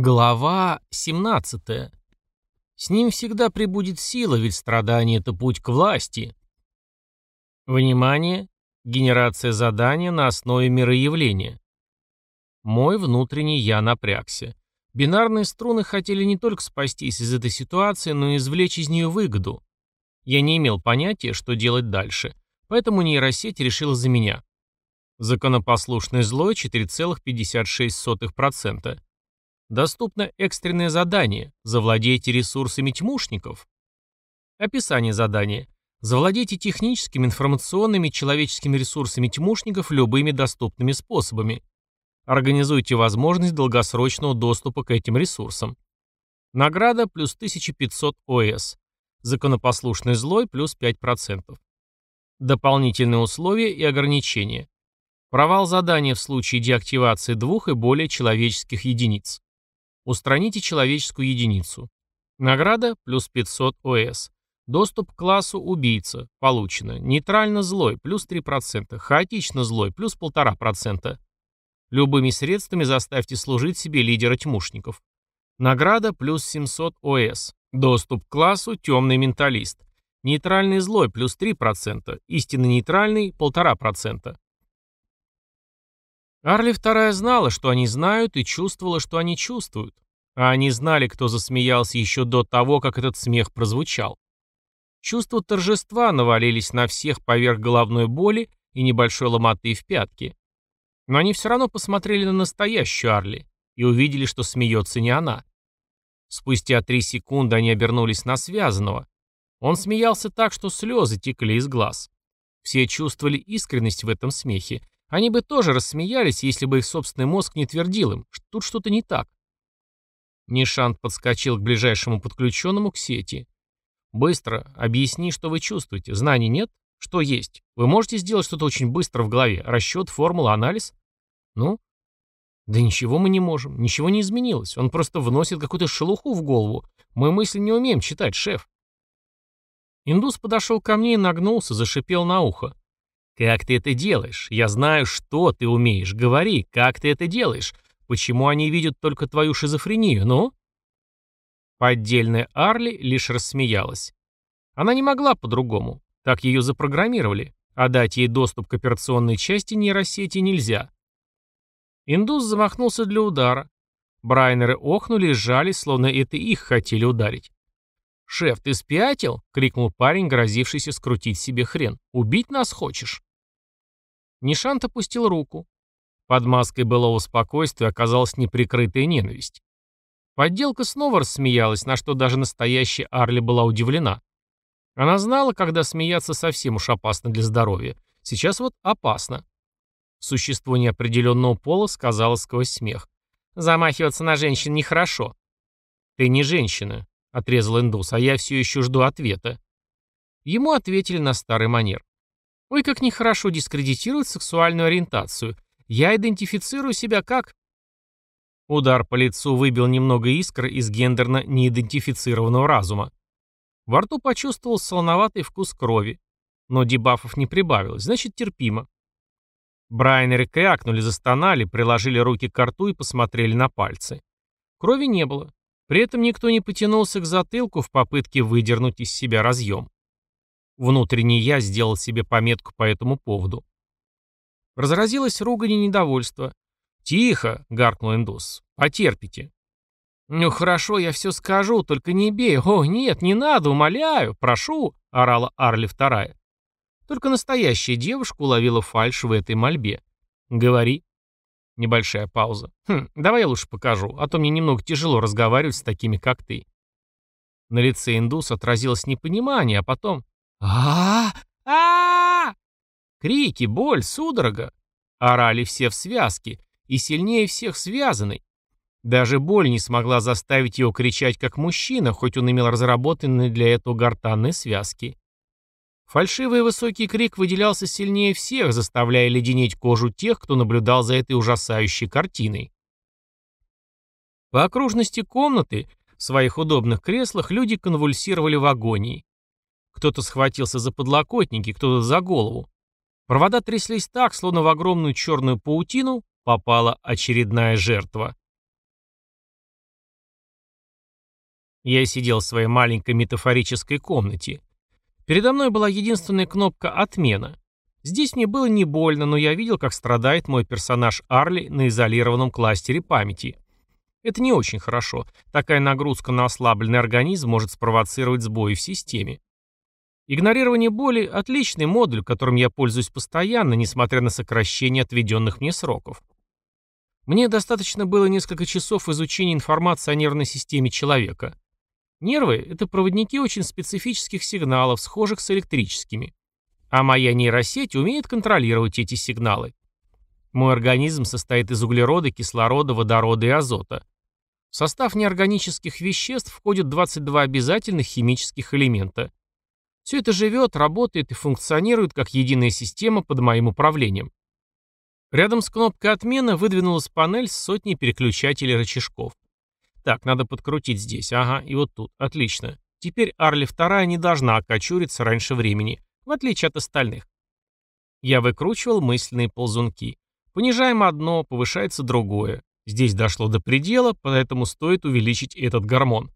Глава 17. С ним всегда прибудет сила, ведь страдание — это путь к власти. Внимание! Генерация задания на основе мироявления. Мой внутренний я напрягся. Бинарные струны хотели не только спастись из этой ситуации, но и извлечь из нее выгоду. Я не имел понятия, что делать дальше, поэтому нейросеть решила за меня. Законопослушный злой 4,56%. Доступно экстренное задание «Завладейте ресурсами тьмушников». Описание задания. Завладейте техническими, информационными, человеческими ресурсами тьмушников любыми доступными способами. Организуйте возможность долгосрочного доступа к этим ресурсам. Награда плюс 1500 ОС. Законопослушный злой плюс 5%. Дополнительные условия и ограничения. Провал задания в случае деактивации двух и более человеческих единиц. Устраните человеческую единицу. Награда плюс 500 ОС. Доступ к классу убийца. Получено. Нейтрально злой плюс 3%. Хаотично злой плюс 1,5%. Любыми средствами заставьте служить себе лидера тьмушников. Награда плюс 700 ОС. Доступ к классу темный менталист. Нейтральный злой плюс 3%. Истинно нейтральный 1,5%. Арли вторая знала, что они знают, и чувствовала, что они чувствуют. А они знали, кто засмеялся еще до того, как этот смех прозвучал. Чувства торжества навалились на всех поверх головной боли и небольшой ломоты в пятке. Но они все равно посмотрели на настоящую Арли и увидели, что смеется не она. Спустя три секунды они обернулись на связанного. Он смеялся так, что слезы текли из глаз. Все чувствовали искренность в этом смехе, они бы тоже рассмеялись, если бы их собственный мозг не твердил им, что тут что-то не так. Нишант подскочил к ближайшему подключенному к сети. «Быстро, объясни, что вы чувствуете. Знаний нет? Что есть? Вы можете сделать что-то очень быстро в голове? Расчет, формула, анализ? Ну? Да ничего мы не можем. Ничего не изменилось. Он просто вносит какую-то шелуху в голову. Мы мысли не умеем читать, шеф». Индус подошел ко мне и нагнулся, зашипел на ухо. «Как ты это делаешь? Я знаю, что ты умеешь. Говори, как ты это делаешь? Почему они видят только твою шизофрению, ну?» Поддельная Арли лишь рассмеялась. Она не могла по-другому. Так ее запрограммировали. А дать ей доступ к операционной части нейросети нельзя. Индус замахнулся для удара. Брайнеры охнули и сжали, словно это их хотели ударить. «Шеф, ты спятил?» — крикнул парень, грозившийся скрутить себе хрен. «Убить нас хочешь?» Нишант опустил руку. Под маской былого спокойствия оказалась неприкрытая ненависть. Подделка снова рассмеялась, на что даже настоящая Арли была удивлена. Она знала, когда смеяться совсем уж опасно для здоровья. Сейчас вот опасно. Существо неопределенного пола сказала сквозь смех. «Замахиваться на женщин нехорошо». «Ты не женщина», — отрезал индус, — «а я все еще жду ответа». Ему ответили на старый манер. Ой, как нехорошо дискредитировать сексуальную ориентацию. Я идентифицирую себя как... Удар по лицу выбил немного искр из гендерно неидентифицированного разума. Во рту почувствовал солоноватый вкус крови. Но дебафов не прибавилось, значит терпимо. Брайнеры крякнули, застонали, приложили руки к рту и посмотрели на пальцы. Крови не было. При этом никто не потянулся к затылку в попытке выдернуть из себя разъем. Внутренний я сделал себе пометку по этому поводу. Разразилась ругань и недовольство. «Тихо!» — гаркнул индус. «Потерпите». «Ну хорошо, я все скажу, только не бей. О, нет, не надо, умоляю, прошу!» — орала Арли вторая. Только настоящая девушка уловила фальшь в этой мольбе. «Говори». Небольшая пауза. «Хм, давай я лучше покажу, а то мне немного тяжело разговаривать с такими, как ты». На лице индуса отразилось непонимание, а потом а Крики, боль, судорога. Орали все в связке, и сильнее всех связанный. Даже боль не смогла заставить его кричать как мужчина, хоть он имел разработанные для этого гортанные связки. Фальшивый высокий крик выделялся сильнее всех, заставляя леденеть кожу тех, кто наблюдал за этой ужасающей картиной. По окружности комнаты, в своих удобных креслах, люди конвульсировали в агонии. Кто-то схватился за подлокотники, кто-то за голову. Провода тряслись так, словно в огромную черную паутину попала очередная жертва. Я сидел в своей маленькой метафорической комнате. Передо мной была единственная кнопка «Отмена». Здесь мне было не больно, но я видел, как страдает мой персонаж Арли на изолированном кластере памяти. Это не очень хорошо. Такая нагрузка на ослабленный организм может спровоцировать сбои в системе. Игнорирование боли – отличный модуль, которым я пользуюсь постоянно, несмотря на сокращение отведенных мне сроков. Мне достаточно было несколько часов изучения информации о нервной системе человека. Нервы – это проводники очень специфических сигналов, схожих с электрическими. А моя нейросеть умеет контролировать эти сигналы. Мой организм состоит из углерода, кислорода, водорода и азота. В состав неорганических веществ входят 22 обязательных химических элемента. Все это живет, работает и функционирует как единая система под моим управлением. Рядом с кнопкой отмена выдвинулась панель с сотней переключателей рычажков. Так, надо подкрутить здесь, ага, и вот тут, отлично. Теперь Арли вторая не должна окочуриться раньше времени, в отличие от остальных. Я выкручивал мысленные ползунки. Понижаем одно, повышается другое. Здесь дошло до предела, поэтому стоит увеличить этот гормон.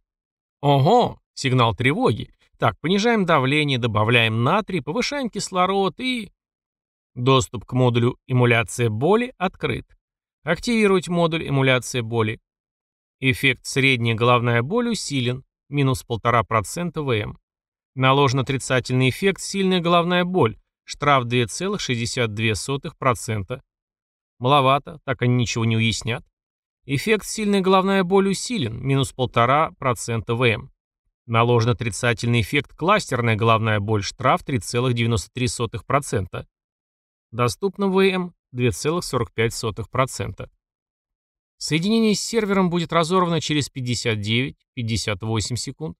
Ого, сигнал тревоги. Так, понижаем давление, добавляем натрий, повышаем кислород и... Доступ к модулю эмуляция боли открыт. Активировать модуль эмуляция боли. Эффект средняя головная боль усилен, минус 1,5% ВМ. Наложен отрицательный эффект сильная головная боль, штраф 2,62%. Маловато, так они ничего не уяснят. Эффект сильная головная боль усилен, минус 1,5% ВМ. Наложен отрицательный эффект кластерная головная боль, штраф 3,93%. Доступно ВМ 2,45%. Соединение с сервером будет разорвано через 59-58 секунд.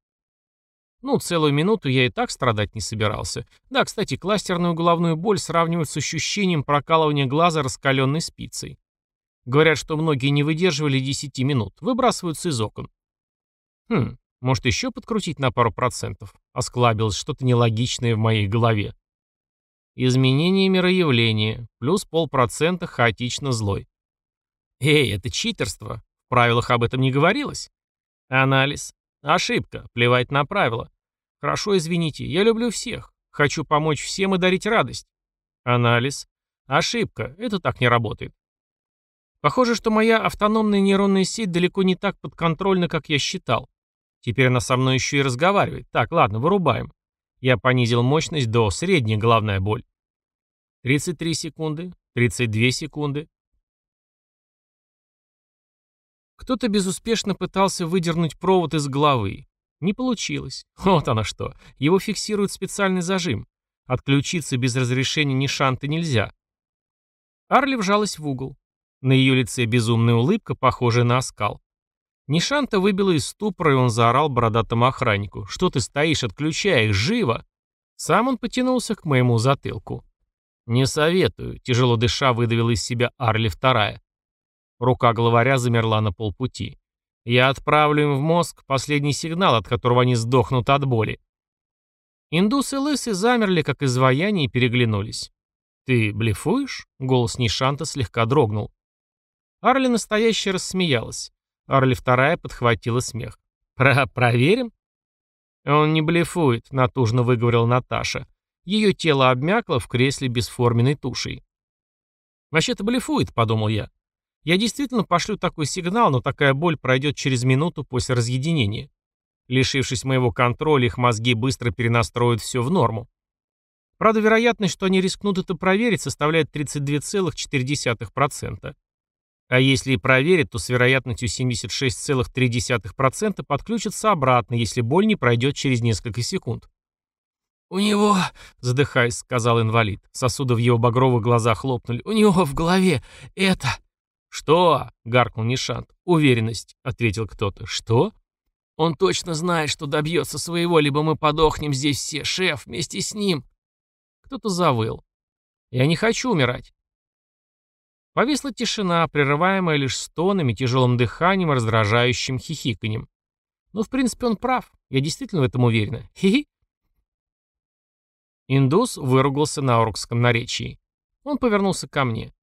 Ну, целую минуту я и так страдать не собирался. Да, кстати, кластерную головную боль сравнивают с ощущением прокалывания глаза раскаленной спицей. Говорят, что многие не выдерживали 10 минут, выбрасываются из окон. Хм, может еще подкрутить на пару процентов? Осклабилось что-то нелогичное в моей голове. Изменение мироявления, плюс полпроцента хаотично злой. Эй, это читерство. В правилах об этом не говорилось. Анализ. Ошибка. Плевать на правила. Хорошо, извините. Я люблю всех. Хочу помочь всем и дарить радость. Анализ. Ошибка. Это так не работает. Похоже, что моя автономная нейронная сеть далеко не так подконтрольна, как я считал. Теперь она со мной еще и разговаривает. Так, ладно, вырубаем. Я понизил мощность до средней головная боль. 33 секунды, 32 секунды, Кто-то безуспешно пытался выдернуть провод из головы. Не получилось. Вот оно что. Его фиксирует специальный зажим. Отключиться без разрешения ни шанта нельзя. Арли вжалась в угол. На ее лице безумная улыбка, похожая на оскал. Нишанта выбила из ступора, и он заорал бородатому охраннику. «Что ты стоишь? Отключай их! Живо!» Сам он потянулся к моему затылку. «Не советую», — тяжело дыша выдавила из себя Арли вторая. Рука главаря замерла на полпути. Я отправлю им в мозг последний сигнал, от которого они сдохнут от боли. Индус и Лысы замерли, как изваяние, и переглянулись. «Ты блефуешь?» — голос Нишанта слегка дрогнул. Арли настоящая рассмеялась. Арли вторая подхватила смех. «Про проверим?» «Он не блефует», — натужно выговорила Наташа. Ее тело обмякло в кресле бесформенной тушей. «Вообще-то блефует», — подумал я. Я действительно пошлю такой сигнал, но такая боль пройдет через минуту после разъединения. Лишившись моего контроля, их мозги быстро перенастроят все в норму. Правда, вероятность, что они рискнут это проверить, составляет 32,4%. А если и проверят, то с вероятностью 76,3% подключатся обратно, если боль не пройдет через несколько секунд. «У него», — задыхаясь, сказал инвалид, сосуды в его багровых глазах хлопнули, «у него в голове это...» «Что?» — гаркнул Нишант. «Уверенность», — ответил кто-то. «Что?» «Он точно знает, что добьется своего, либо мы подохнем здесь все, шеф, вместе с ним». Кто-то завыл. «Я не хочу умирать». Повисла тишина, прерываемая лишь стонами, тяжелым дыханием и раздражающим хихиканьем. Ну, в принципе, он прав. Я действительно в этом уверена. Хи-хи. Индус выругался на оркском наречии. Он повернулся ко мне.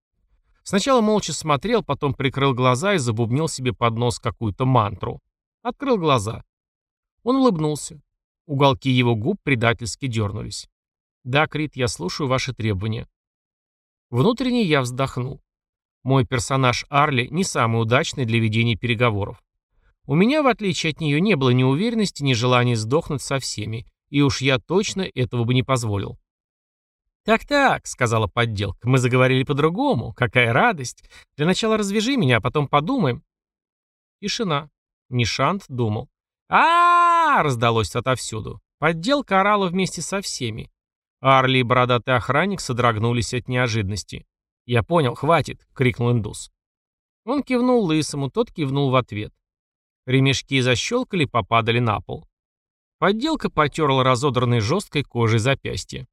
Сначала молча смотрел, потом прикрыл глаза и забубнил себе под нос какую-то мантру. Открыл глаза. Он улыбнулся. Уголки его губ предательски дернулись. «Да, Крит, я слушаю ваши требования». Внутренне я вздохнул. Мой персонаж Арли не самый удачный для ведения переговоров. У меня, в отличие от нее, не было ни уверенности, ни желания сдохнуть со всеми, и уж я точно этого бы не позволил. «Так-так», — сказала подделка, — «мы заговорили по-другому. Какая радость. Для начала развяжи меня, а потом подумаем». Тишина. Нишант думал. а, раздалось отовсюду. Подделка орала вместе со всеми. Арли и бородатый охранник содрогнулись от неожиданности. «Я понял, хватит!» — крикнул индус. Он кивнул лысому, тот кивнул в ответ. Ремешки защелкали попадали на пол. Подделка потерла разодранной жесткой кожей запястье.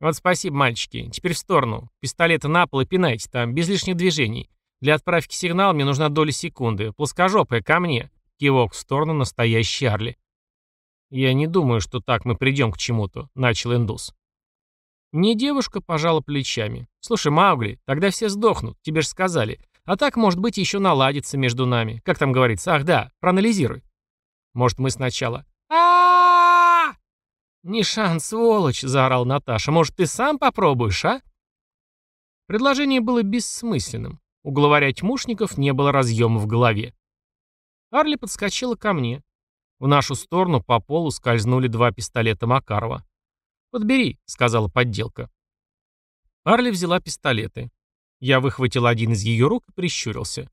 «Вот спасибо, мальчики. Теперь в сторону. Пистолеты на пол и пинайте там, без лишних движений. Для отправки сигнала мне нужна доля секунды. Плоскожопая, ко мне!» Кивок в сторону настоящей Арли. «Я не думаю, что так мы придем к чему-то», — начал индус. Не девушка пожала плечами. «Слушай, Маугли, тогда все сдохнут, тебе же сказали. А так, может быть, еще наладится между нами. Как там говорится? Ах, да, проанализируй. Может, мы сначала... а «Не шанс, сволочь!» — заорал Наташа. «Может, ты сам попробуешь, а?» Предложение было бессмысленным. У главаря тьмушников не было разъема в голове. Арли подскочила ко мне. В нашу сторону по полу скользнули два пистолета Макарова. «Подбери», — сказала подделка. Арли взяла пистолеты. Я выхватил один из ее рук и прищурился.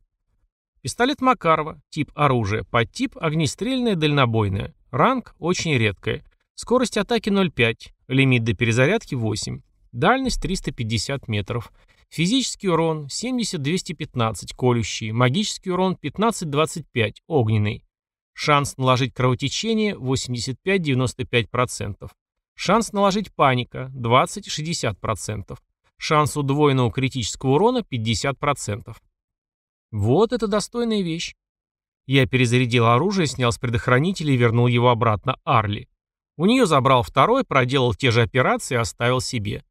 Пистолет Макарова, тип оружия, подтип огнестрельное дальнобойное, ранг очень редкое, скорость атаки 0,5, лимит до перезарядки 8, дальность 350 метров, физический урон 70-215, колющий, магический урон 15-25, огненный, шанс наложить кровотечение 85-95%, шанс наложить паника 20-60%, Шанс удвоенного критического урона 50%. Вот это достойная вещь. Я перезарядил оружие, снял с предохранителя и вернул его обратно Арли. У нее забрал второй, проделал те же операции и оставил себе.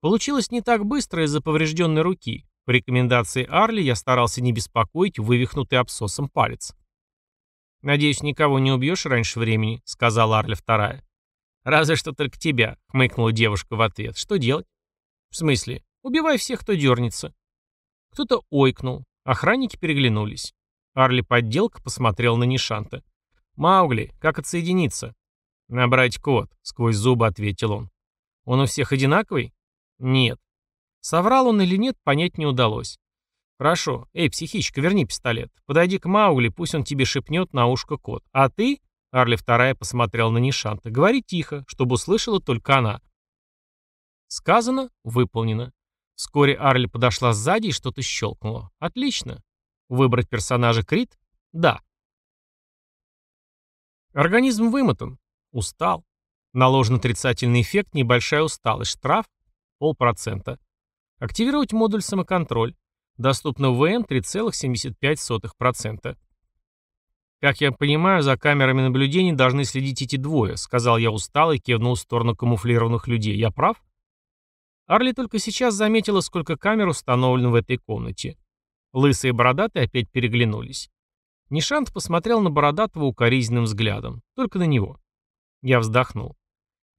Получилось не так быстро из-за поврежденной руки. По рекомендации Арли я старался не беспокоить вывихнутый абсосом палец. «Надеюсь, никого не убьешь раньше времени», — сказала Арли вторая. «Разве что только тебя», — хмыкнула девушка в ответ. «Что делать?» «В смысле? Убивай всех, кто дернется». Кто-то ойкнул. Охранники переглянулись. Арли подделка посмотрел на Нишанта. «Маугли, как отсоединиться?» «Набрать код», — сквозь зубы ответил он. «Он у всех одинаковый?» «Нет». Соврал он или нет, понять не удалось. «Хорошо. Эй, психичка, верни пистолет. Подойди к Маугли, пусть он тебе шепнет на ушко код. А ты...» Арли вторая посмотрел на Нишанта. «Говори тихо, чтобы услышала только она. Сказано, выполнено. Вскоре Арли подошла сзади и что-то щелкнуло. Отлично. Выбрать персонажа Крит? Да. Организм вымотан. Устал. Наложен отрицательный эффект, небольшая усталость. Штраф – полпроцента. Активировать модуль самоконтроль. Доступно ВН 3,75%. «Как я понимаю, за камерами наблюдения должны следить эти двое», сказал я устало и кивнул в сторону камуфлированных людей. «Я прав?» Арли только сейчас заметила, сколько камер установлено в этой комнате. Лысые и бородатые опять переглянулись. Нишант посмотрел на бородатого укоризненным взглядом. Только на него. Я вздохнул.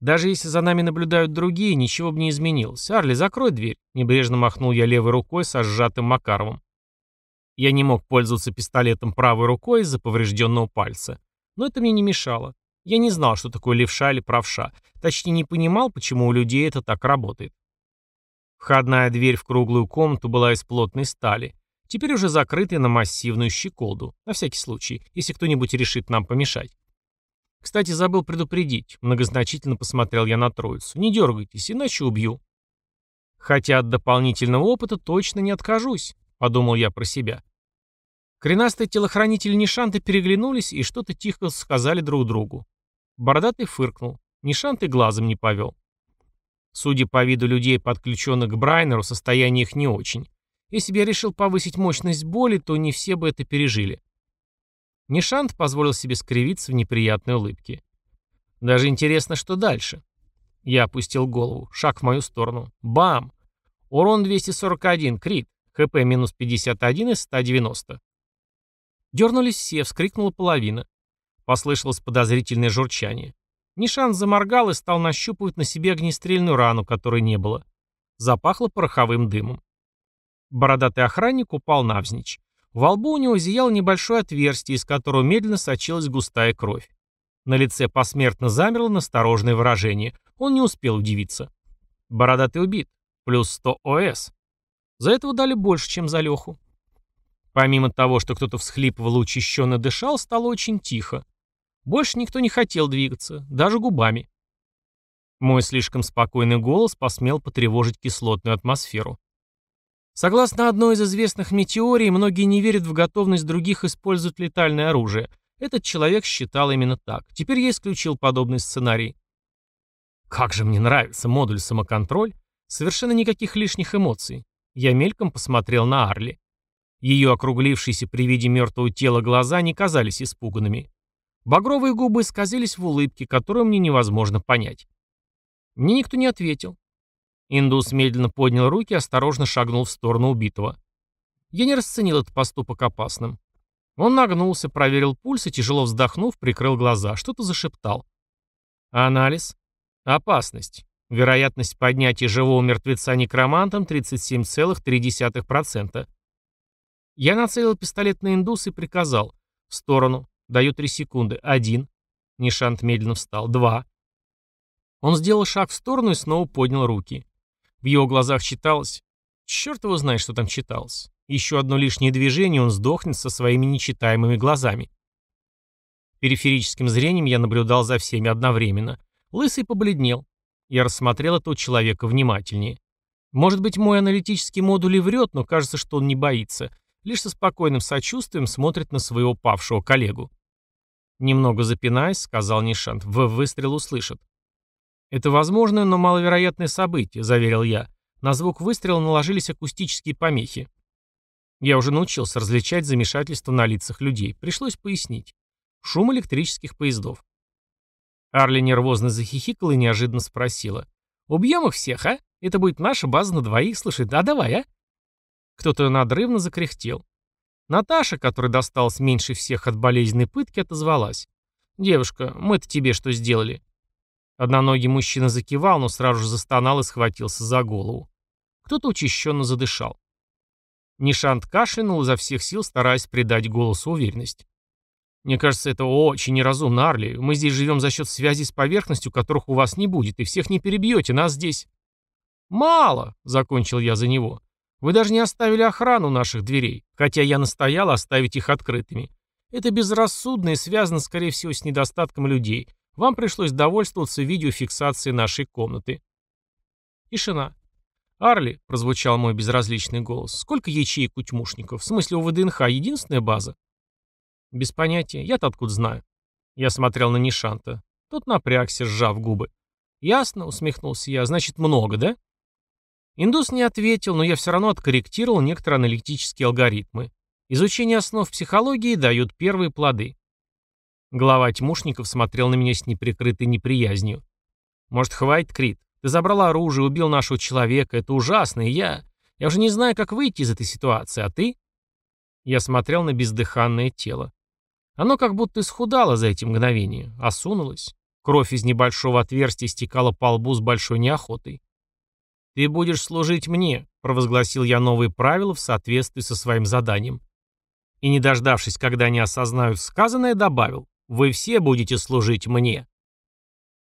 Даже если за нами наблюдают другие, ничего бы не изменилось. Арли, закрой дверь. Небрежно махнул я левой рукой со сжатым Макаровым. Я не мог пользоваться пистолетом правой рукой из-за поврежденного пальца. Но это мне не мешало. Я не знал, что такое левша или правша. Точнее, не понимал, почему у людей это так работает. Входная дверь в круглую комнату была из плотной стали, теперь уже закрытая на массивную щеколду, на всякий случай, если кто-нибудь решит нам помешать. Кстати, забыл предупредить, многозначительно посмотрел я на троицу. Не дергайтесь, иначе убью. Хотя от дополнительного опыта точно не откажусь, подумал я про себя. Коренастые телохранители Нишанты переглянулись и что-то тихо сказали друг другу. Бородатый фыркнул. Нишанты глазом не повел. Судя по виду людей, подключенных к Брайнеру, состояние их не очень. Если бы я решил повысить мощность боли, то не все бы это пережили. Нишант позволил себе скривиться в неприятной улыбке. Даже интересно, что дальше. Я опустил голову. Шаг в мою сторону. Бам! Урон 241, крит. ХП минус 51 из 190. Дернулись все, вскрикнула половина. Послышалось подозрительное журчание. Нишан заморгал и стал нащупывать на себе огнестрельную рану, которой не было. Запахло пороховым дымом. Бородатый охранник упал навзничь. Во лбу у него зияло небольшое отверстие, из которого медленно сочилась густая кровь. На лице посмертно замерло настороженное выражение. Он не успел удивиться. Бородатый убит. Плюс 100 ОС. За этого дали больше, чем за Леху. Помимо того, что кто-то всхлипывал и учащенно дышал, стало очень тихо. Больше никто не хотел двигаться, даже губами. Мой слишком спокойный голос посмел потревожить кислотную атмосферу. Согласно одной из известных метеорий, многие не верят в готовность других использовать летальное оружие. Этот человек считал именно так. Теперь я исключил подобный сценарий. Как же мне нравится модуль самоконтроль. Совершенно никаких лишних эмоций. Я мельком посмотрел на Арли. Ее округлившиеся при виде мертвого тела глаза не казались испуганными. Багровые губы исказились в улыбке, которую мне невозможно понять. Мне никто не ответил. Индус медленно поднял руки и осторожно шагнул в сторону убитого. Я не расценил этот поступок опасным. Он нагнулся, проверил пульс и, тяжело вздохнув, прикрыл глаза, что-то зашептал. Анализ. Опасность. Вероятность поднятия живого мертвеца некромантом 37,3%. Я нацелил пистолет на индус и приказал. В сторону. Даю три секунды. Один. Нишант медленно встал. Два. Он сделал шаг в сторону и снова поднял руки. В его глазах читалось... Черт его знает, что там читалось. Еще одно лишнее движение, он сдохнет со своими нечитаемыми глазами. Периферическим зрением я наблюдал за всеми одновременно. Лысый побледнел. Я рассмотрел этого человека внимательнее. Может быть, мой аналитический модуль и врет, но кажется, что он не боится. Лишь со спокойным сочувствием смотрит на своего павшего коллегу. Немного запинаясь, сказал Нишант, в выстрел услышат. «Это возможное, но маловероятное событие», — заверил я. На звук выстрела наложились акустические помехи. Я уже научился различать замешательство на лицах людей. Пришлось пояснить. Шум электрических поездов. Арли нервозно захихикала и неожиданно спросила. «Убьем их всех, а? Это будет наша база на двоих, слушай, да давай, а?» Кто-то надрывно закряхтел. Наташа, которая досталась меньше всех от болезненной пытки, отозвалась. «Девушка, мы-то тебе что сделали?» Одноногий мужчина закивал, но сразу же застонал и схватился за голову. Кто-то учащенно задышал. Нишант кашлянул изо всех сил, стараясь придать голосу уверенность. «Мне кажется, это очень неразумно, Арли. Мы здесь живем за счет связей с поверхностью, которых у вас не будет, и всех не перебьете, нас здесь...» «Мало!» — закончил я за него. «Вы даже не оставили охрану наших дверей, хотя я настоял оставить их открытыми. Это безрассудно и связано, скорее всего, с недостатком людей. Вам пришлось довольствоваться видеофиксацией нашей комнаты». Тишина. «Арли», — прозвучал мой безразличный голос, — «сколько ячеек у тьмушников? В смысле, у ВДНХ единственная база?» «Без понятия. Я-то откуда знаю?» Я смотрел на Нишанта. Тот напрягся, сжав губы. «Ясно», — усмехнулся я, — «значит, много, да?» Индус не ответил, но я все равно откорректировал некоторые аналитические алгоритмы. Изучение основ психологии дает первые плоды. Глава тьмушников смотрел на меня с неприкрытой неприязнью. «Может, хватит, Крит? Ты забрал оружие, убил нашего человека. Это ужасно, и я... Я уже не знаю, как выйти из этой ситуации, а ты?» Я смотрел на бездыханное тело. Оно как будто исхудало за эти мгновения, осунулось. Кровь из небольшого отверстия стекала по лбу с большой неохотой. «Ты будешь служить мне», — провозгласил я новые правила в соответствии со своим заданием. И, не дождавшись, когда они осознают сказанное, добавил, «Вы все будете служить мне».